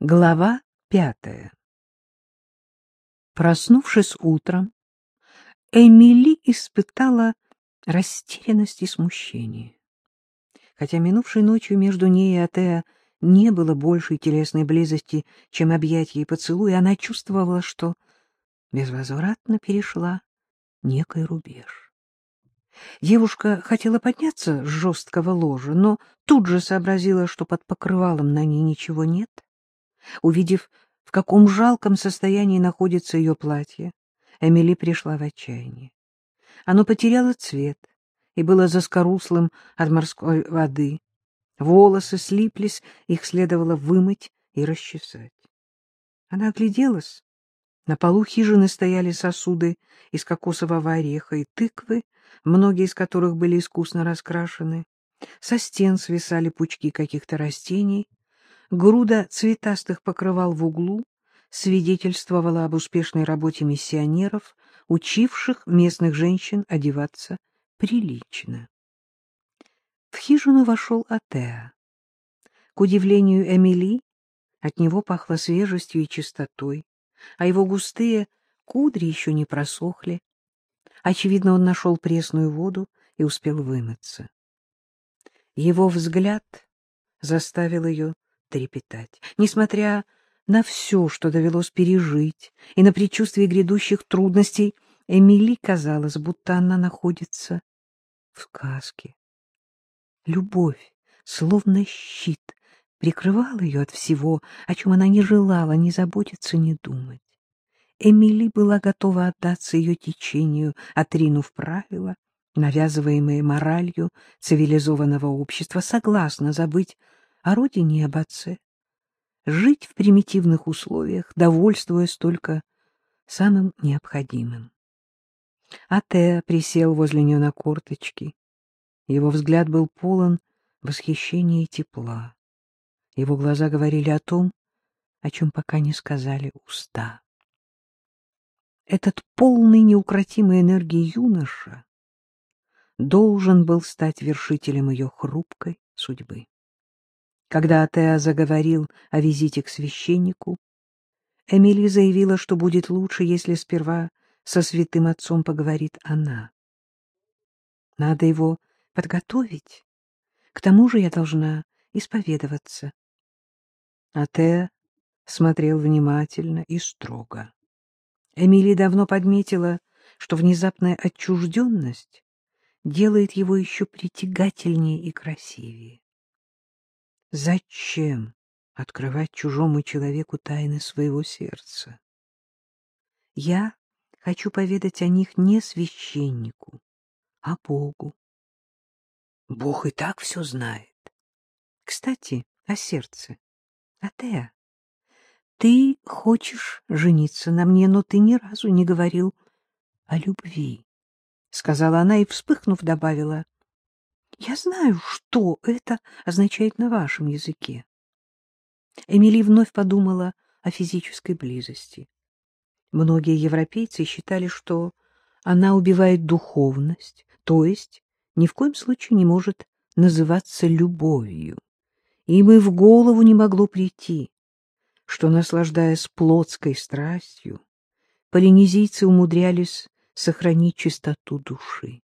Глава пятая Проснувшись утром, Эмили испытала растерянность и смущение. Хотя минувшей ночью между ней и Атеа не было большей телесной близости, чем объятия и поцелуи, она чувствовала, что безвозвратно перешла некий рубеж. Девушка хотела подняться с жесткого ложа, но тут же сообразила, что под покрывалом на ней ничего нет. Увидев, в каком жалком состоянии находится ее платье, Эмили пришла в отчаяние. Оно потеряло цвет и было заскоруслым от морской воды. Волосы слиплись, их следовало вымыть и расчесать. Она огляделась. На полу хижины стояли сосуды из кокосового ореха и тыквы, многие из которых были искусно раскрашены. Со стен свисали пучки каких-то растений. Груда цветастых покрывал в углу свидетельствовала об успешной работе миссионеров, учивших местных женщин одеваться прилично. В хижину вошел Атеа. К удивлению Эмили, от него пахло свежестью и чистотой, а его густые кудри еще не просохли. Очевидно, он нашел пресную воду и успел вымыться. Его взгляд заставил ее трепетать. Несмотря на все, что довелось пережить, и на предчувствие грядущих трудностей, Эмили казалось, будто она находится в сказке. Любовь, словно щит, прикрывала ее от всего, о чем она не желала ни заботиться, ни думать. Эмили была готова отдаться ее течению, отринув правила, навязываемые моралью цивилизованного общества, согласна забыть о родине и об отце, жить в примитивных условиях, довольствуясь только самым необходимым. Атеа присел возле нее на корточки. Его взгляд был полон восхищения и тепла. Его глаза говорили о том, о чем пока не сказали уста. Этот полный неукротимой энергии юноша должен был стать вершителем ее хрупкой судьбы. Когда Атеа заговорил о визите к священнику, Эмили заявила, что будет лучше, если сперва со святым отцом поговорит она. Надо его подготовить. К тому же я должна исповедоваться. Атеа смотрел внимательно и строго. Эмили давно подметила, что внезапная отчужденность делает его еще притягательнее и красивее. Зачем открывать чужому человеку тайны своего сердца? Я хочу поведать о них не священнику, а Богу. Бог и так все знает. Кстати, о сердце. Атеа, ты хочешь жениться на мне, но ты ни разу не говорил о любви, — сказала она и, вспыхнув, добавила. Я знаю, что это означает на вашем языке. Эмили вновь подумала о физической близости. Многие европейцы считали, что она убивает духовность, то есть ни в коем случае не может называться любовью. Им и в голову не могло прийти, что, наслаждаясь плотской страстью, полинезийцы умудрялись сохранить чистоту души.